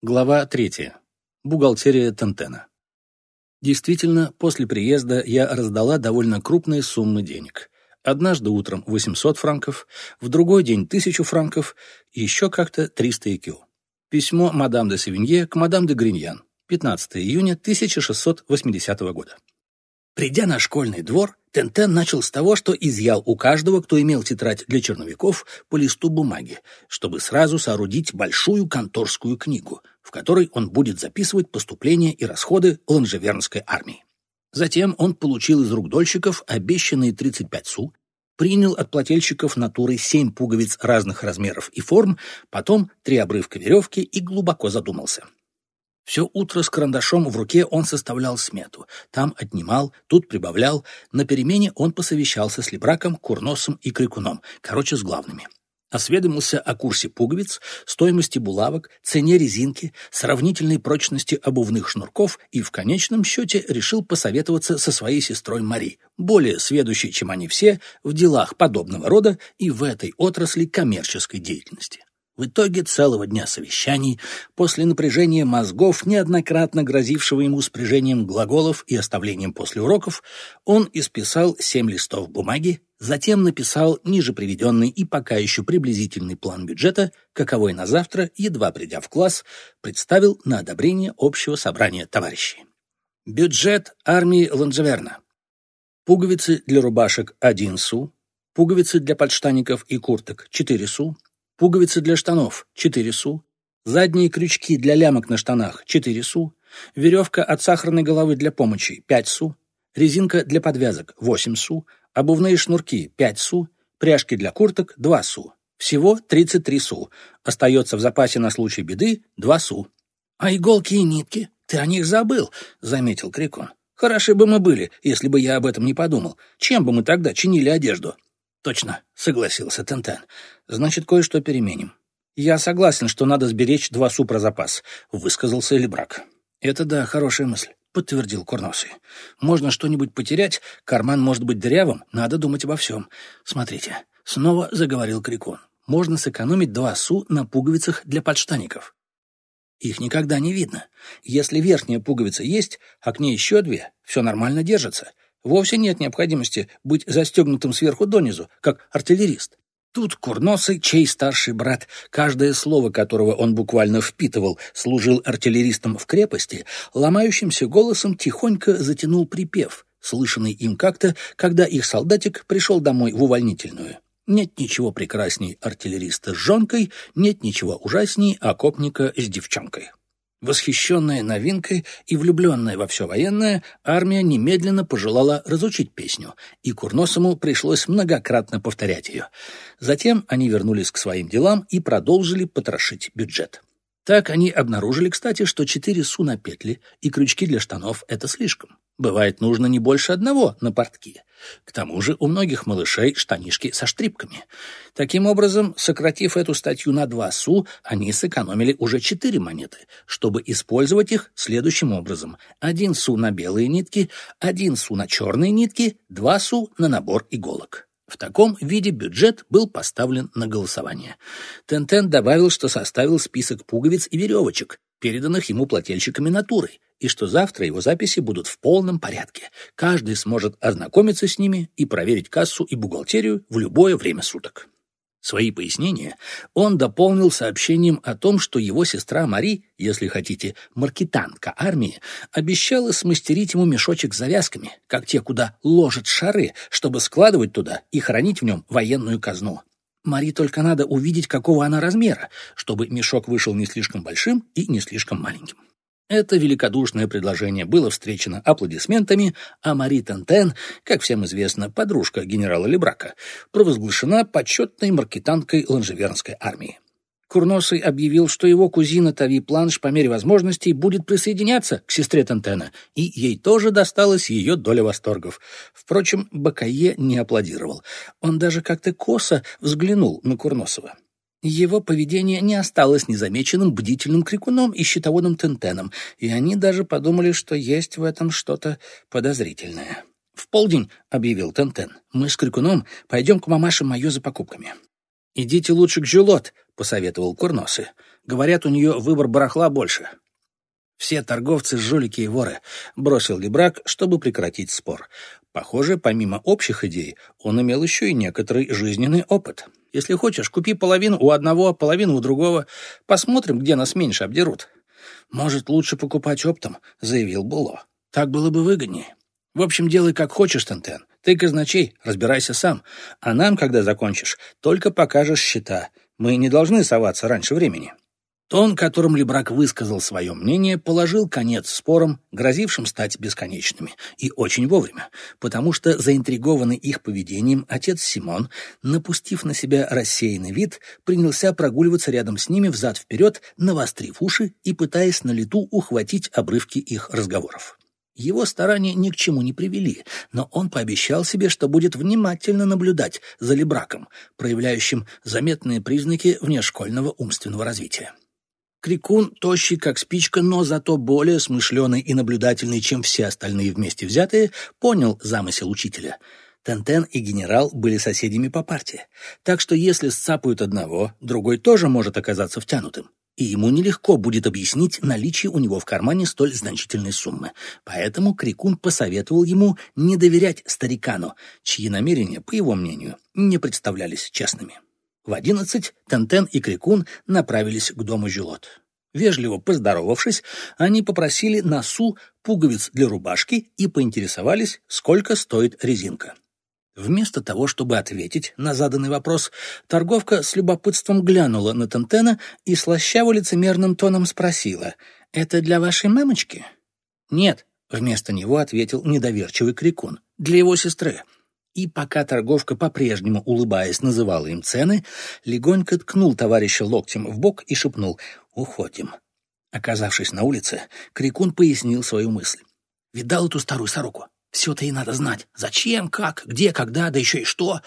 Глава третья. Бухгалтерия Тентена. Действительно, после приезда я раздала довольно крупные суммы денег. Однажды утром 800 франков, в другой день 1000 франков, еще как-то 300 ЭКЮ. Письмо мадам де Севинье к мадам де Гриньян. 15 июня 1680 года. Придя на школьный двор, Тентен начал с того, что изъял у каждого, кто имел тетрадь для черновиков, по листу бумаги, чтобы сразу соорудить большую конторскую книгу, в которой он будет записывать поступления и расходы ланжевернской армии. Затем он получил из рук дольщиков обещанные 35 су, принял от плательщиков натурой семь пуговиц разных размеров и форм, потом три обрывка веревки и глубоко задумался. Все утро с карандашом в руке он составлял смету. Там отнимал, тут прибавлял. На перемене он посовещался с Лебраком, Курносом и Крикуном, короче, с главными. Осведомился о курсе пуговиц, стоимости булавок, цене резинки, сравнительной прочности обувных шнурков и, в конечном счете, решил посоветоваться со своей сестрой Мари, более сведущей, чем они все, в делах подобного рода и в этой отрасли коммерческой деятельности. В итоге целого дня совещаний, после напряжения мозгов, неоднократно грозившего ему спряжением глаголов и оставлением после уроков, он исписал семь листов бумаги, затем написал ниже приведенный и пока еще приблизительный план бюджета, каковой на завтра, едва придя в класс, представил на одобрение общего собрания товарищей. Бюджет армии Ланжеверна. Пуговицы для рубашек – 1 су, пуговицы для подштаников и курток – 4 су, пуговицы для штанов – 4 су, задние крючки для лямок на штанах – 4 су, веревка от сахарной головы для помощи – 5 су, резинка для подвязок – 8 су, обувные шнурки – 5 су, пряжки для курток – 2 су. Всего 33 су. Остается в запасе на случай беды – 2 су. «А иголки и нитки? Ты о них забыл», — заметил Крикон. «Хороши бы мы были, если бы я об этом не подумал. Чем бы мы тогда чинили одежду?» «Точно», — согласился Тентен. «Значит, кое-что переменим». «Я согласен, что надо сберечь два су про запас», — высказался Эльбрак. «Это да, хорошая мысль», — подтвердил Курносый. «Можно что-нибудь потерять, карман может быть дырявым, надо думать обо всем. Смотрите». Снова заговорил Крикон. «Можно сэкономить два су на пуговицах для подштаников. Их никогда не видно. Если верхняя пуговица есть, а к ней еще две, все нормально держится. Вовсе нет необходимости быть застегнутым сверху донизу, как артиллерист. Тут Курносый, чей старший брат, каждое слово которого он буквально впитывал, служил артиллеристом в крепости, ломающимся голосом тихонько затянул припев, слышанный им как-то, когда их солдатик пришел домой в увольнительную. Нет ничего прекрасней артиллериста с жонкой, нет ничего ужасней окопника с девчонкой. Восхищенная новинкой и влюбленная во все военное, армия немедленно пожелала разучить песню, и Курносому пришлось многократно повторять ее. Затем они вернулись к своим делам и продолжили потрошить бюджет. Так они обнаружили, кстати, что четыре су на петли и крючки для штанов — это слишком. Бывает нужно не больше одного на портки. К тому же у многих малышей штанишки со штрипками. Таким образом, сократив эту статью на два су, они сэкономили уже четыре монеты, чтобы использовать их следующим образом. Один су на белые нитки, один су на черные нитки, два су на набор иголок. В таком виде бюджет был поставлен на голосование. Тентен добавил, что составил список пуговиц и веревочек, переданных ему плательщиками натурой, и что завтра его записи будут в полном порядке. Каждый сможет ознакомиться с ними и проверить кассу и бухгалтерию в любое время суток. Свои пояснения он дополнил сообщением о том, что его сестра Мари, если хотите, маркетантка армии, обещала смастерить ему мешочек с завязками, как те, куда ложат шары, чтобы складывать туда и хранить в нем военную казну. Мари только надо увидеть, какого она размера, чтобы мешок вышел не слишком большим и не слишком маленьким. Это великодушное предложение было встречено аплодисментами, а Мари Тентен, как всем известно, подружка генерала Лебрака, провозглашена почетной маркетанткой ланжевернской армии. Курносый объявил, что его кузина Тави Планш по мере возможностей будет присоединяться к сестре Тентена, и ей тоже досталась ее доля восторгов. Впрочем, Бакае не аплодировал. Он даже как-то косо взглянул на Курносова. Его поведение не осталось незамеченным бдительным крикуном и щитоводом Тентеном, и они даже подумали, что есть в этом что-то подозрительное. «В полдень», — объявил Тентен, — «мы с крикуном пойдем к мамаше Майо за покупками». «Идите лучше к Жюлот», — посоветовал Курносы. Говорят, у нее выбор барахла больше. Все торговцы — жулики и воры, — бросил Лебрак, чтобы прекратить спор. Похоже, помимо общих идей, он имел еще и некоторый жизненный опыт. Если хочешь, купи половину у одного, половину у другого. Посмотрим, где нас меньше обдерут. Может, лучше покупать оптом, — заявил Було. Так было бы выгоднее. В общем, делай как хочешь, Тентен. Ты казначей, разбирайся сам. А нам, когда закончишь, только покажешь счета. Мы не должны соваться раньше времени. Тон, которым Лебрак высказал свое мнение, положил конец спорам, грозившим стать бесконечными, и очень вовремя, потому что, заинтригованный их поведением, отец Симон, напустив на себя рассеянный вид, принялся прогуливаться рядом с ними взад-вперед, навострив уши и пытаясь на лету ухватить обрывки их разговоров. Его старания ни к чему не привели, но он пообещал себе, что будет внимательно наблюдать за Лебраком, проявляющим заметные признаки внешкольного умственного развития. Крикун, тощий как спичка, но зато более смышленый и наблюдательный, чем все остальные вместе взятые, понял замысел учителя. Тентен и генерал были соседями по партии, так что если сцапают одного, другой тоже может оказаться втянутым. И ему нелегко будет объяснить наличие у него в кармане столь значительной суммы. Поэтому Крикун посоветовал ему не доверять старикану, чьи намерения, по его мнению, не представлялись честными. В одиннадцать Тентен и Крикун направились к дому Жилот. Вежливо поздоровавшись, они попросили Насу пуговиц для рубашки и поинтересовались, сколько стоит резинка. Вместо того, чтобы ответить на заданный вопрос, торговка с любопытством глянула на Тентена и слащаво лицемерным тоном спросила, «Это для вашей мамочки?» «Нет», — вместо него ответил недоверчивый крикун, «для его сестры». И пока торговка, по-прежнему улыбаясь, называла им цены, легонько ткнул товарища локтем в бок и шепнул «Уходим». Оказавшись на улице, Крикун пояснил свою мысль. «Видал эту старую сороку? Все-то и надо знать. Зачем, как, где, когда, да еще и что.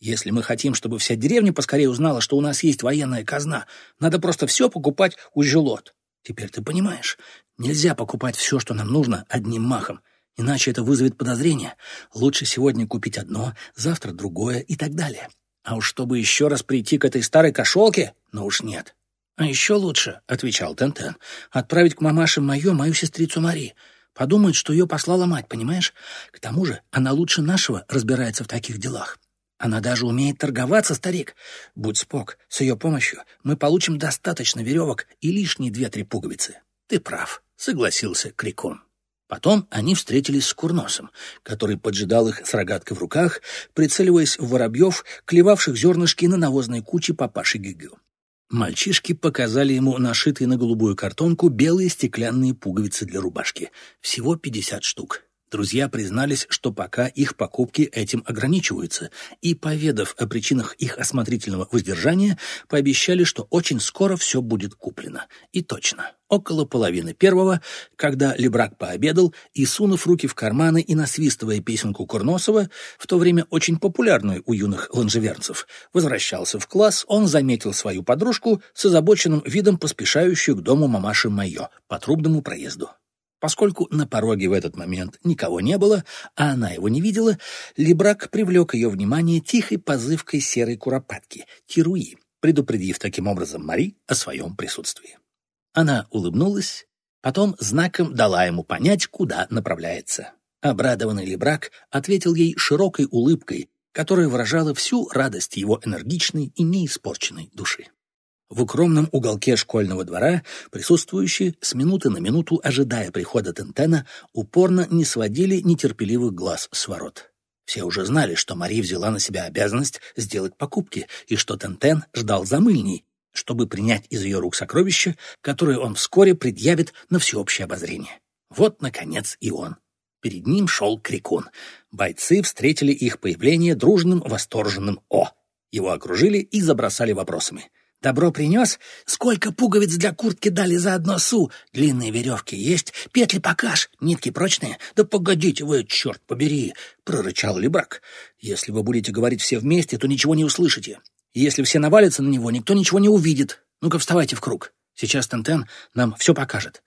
Если мы хотим, чтобы вся деревня поскорее узнала, что у нас есть военная казна, надо просто все покупать у Жилот. Теперь ты понимаешь, нельзя покупать все, что нам нужно, одним махом. Иначе это вызовет подозрение. Лучше сегодня купить одно, завтра другое и так далее. А уж чтобы еще раз прийти к этой старой кошелке, ну уж нет. А еще лучше, — отвечал Тентен, — отправить к мамаше мою, мою сестрицу Мари. Подумает, что ее послала мать, понимаешь? К тому же она лучше нашего разбирается в таких делах. Она даже умеет торговаться, старик. Будь спок, с ее помощью мы получим достаточно веревок и лишние две-три пуговицы. Ты прав, — согласился Крикон. Потом они встретились с Курносом, который поджидал их с рогаткой в руках, прицеливаясь в воробьев, клевавших зернышки на навозной куче папаши Гигю. Мальчишки показали ему нашитые на голубую картонку белые стеклянные пуговицы для рубашки. Всего пятьдесят штук. Друзья признались, что пока их покупки этим ограничиваются, и, поведав о причинах их осмотрительного воздержания, пообещали, что очень скоро все будет куплено. И точно, около половины первого, когда Лебрак пообедал и, сунув руки в карманы и насвистывая песенку Курносова, в то время очень популярную у юных ланжеверцев, возвращался в класс, он заметил свою подружку с озабоченным видом поспешающую к дому мамаши Майо по трубному проезду. Поскольку на пороге в этот момент никого не было, а она его не видела, Лебрак привлек ее внимание тихой позывкой серой куропатки — Тируи, предупредив таким образом Мари о своем присутствии. Она улыбнулась, потом знаком дала ему понять, куда направляется. Обрадованный Лебрак ответил ей широкой улыбкой, которая выражала всю радость его энергичной и неиспорченной души. В укромном уголке школьного двора присутствующие, с минуты на минуту ожидая прихода Тентена, упорно не сводили нетерпеливых глаз с ворот. Все уже знали, что Мари взяла на себя обязанность сделать покупки, и что Тентен ждал замыльней, чтобы принять из ее рук сокровища, которые он вскоре предъявит на всеобщее обозрение. Вот, наконец, и он. Перед ним шел Крикун. Бойцы встретили их появление дружным восторженным «О». Его окружили и забросали вопросами. Добро принес? Сколько пуговиц для куртки дали за одно су? Длинные веревки есть? Петли покаж? Нитки прочные? Да погодите вы, черт побери!» — прорычал Лебрак. «Если вы будете говорить все вместе, то ничего не услышите. Если все навалятся на него, никто ничего не увидит. Ну-ка, вставайте в круг. Сейчас Тентен нам все покажет.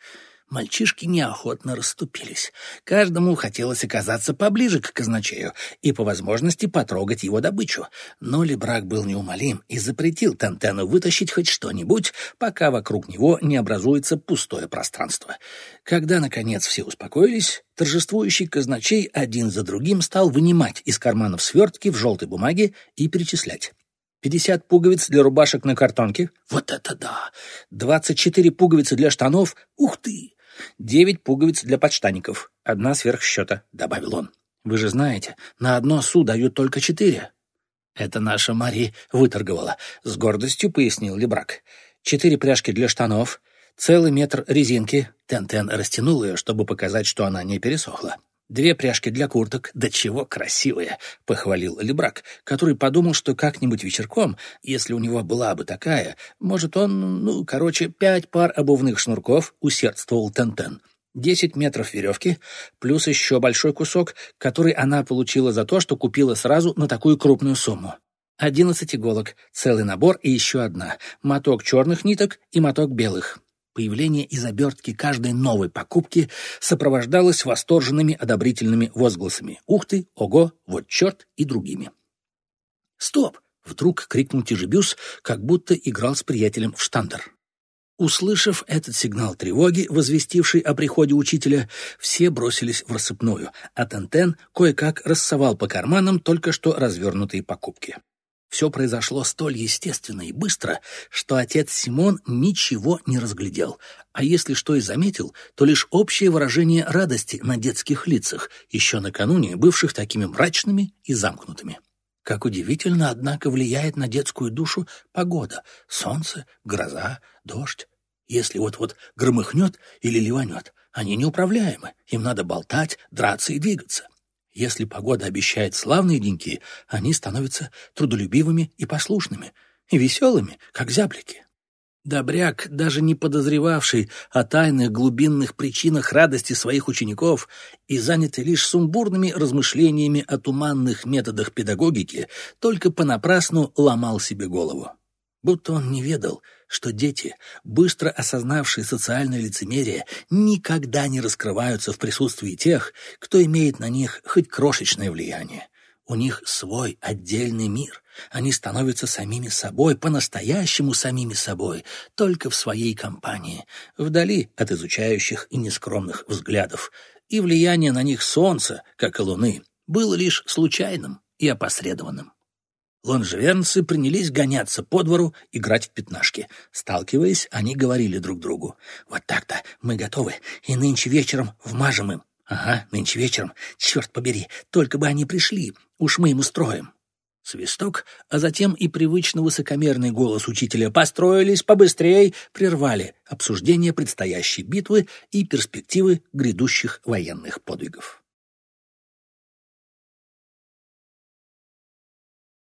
Мальчишки неохотно расступились. Каждому хотелось оказаться поближе к казначею и, по возможности, потрогать его добычу. Но Лебрак был неумолим и запретил Тантену вытащить хоть что-нибудь, пока вокруг него не образуется пустое пространство. Когда, наконец, все успокоились, торжествующий казначей один за другим стал вынимать из карманов свертки в желтой бумаге и перечислять. Пятьдесят пуговиц для рубашек на картонке. Вот это да! Двадцать четыре пуговицы для штанов. Ух ты! Девять пуговиц для подштаников. Одна сверх счета, — добавил он. Вы же знаете, на одно су дают только четыре. Это наша Мари выторговала, — с гордостью пояснил Лебрак. Четыре пряжки для штанов, целый метр резинки. Тен-Тен растянул ее, чтобы показать, что она не пересохла. Две пряжки для курток, да чего красивые, — похвалил Лебрак, который подумал, что как-нибудь вечерком, если у него была бы такая, может, он, ну, короче, пять пар обувных шнурков усердствовал Тентен. Десять метров веревки, плюс еще большой кусок, который она получила за то, что купила сразу на такую крупную сумму. Одиннадцать иголок, целый набор и еще одна, моток черных ниток и моток белых. Появление из обертки каждой новой покупки сопровождалось восторженными одобрительными возгласами «Ух ты! Ого! Вот черт!» и другими. «Стоп!» — вдруг крикнул Тижебюс, как будто играл с приятелем в штандер. Услышав этот сигнал тревоги, возвестивший о приходе учителя, все бросились в рассыпную, а Тентен кое-как рассовал по карманам только что развернутые покупки. Все произошло столь естественно и быстро, что отец Симон ничего не разглядел, а если что и заметил, то лишь общее выражение радости на детских лицах, еще накануне бывших такими мрачными и замкнутыми. Как удивительно, однако, влияет на детскую душу погода — солнце, гроза, дождь. Если вот-вот громыхнет или ливанет, они неуправляемы, им надо болтать, драться и двигаться. Если погода обещает славные деньки, они становятся трудолюбивыми и послушными, и веселыми, как зяблики. Добряк, даже не подозревавший о тайных глубинных причинах радости своих учеников и занятый лишь сумбурными размышлениями о туманных методах педагогики, только понапрасну ломал себе голову. Будто он не ведал, что дети, быстро осознавшие социальное лицемерие, никогда не раскрываются в присутствии тех, кто имеет на них хоть крошечное влияние. У них свой отдельный мир. Они становятся самими собой, по-настоящему самими собой, только в своей компании, вдали от изучающих и нескромных взглядов. И влияние на них солнца, как и луны, было лишь случайным и опосредованным. Лонжевернцы принялись гоняться по двору, играть в пятнашки. Сталкиваясь, они говорили друг другу. «Вот так-то, мы готовы, и нынче вечером вмажем им». «Ага, нынче вечером, черт побери, только бы они пришли, уж мы им устроим». Свисток, а затем и привычно высокомерный голос учителя «Построились побыстрей!» прервали обсуждение предстоящей битвы и перспективы грядущих военных подвигов.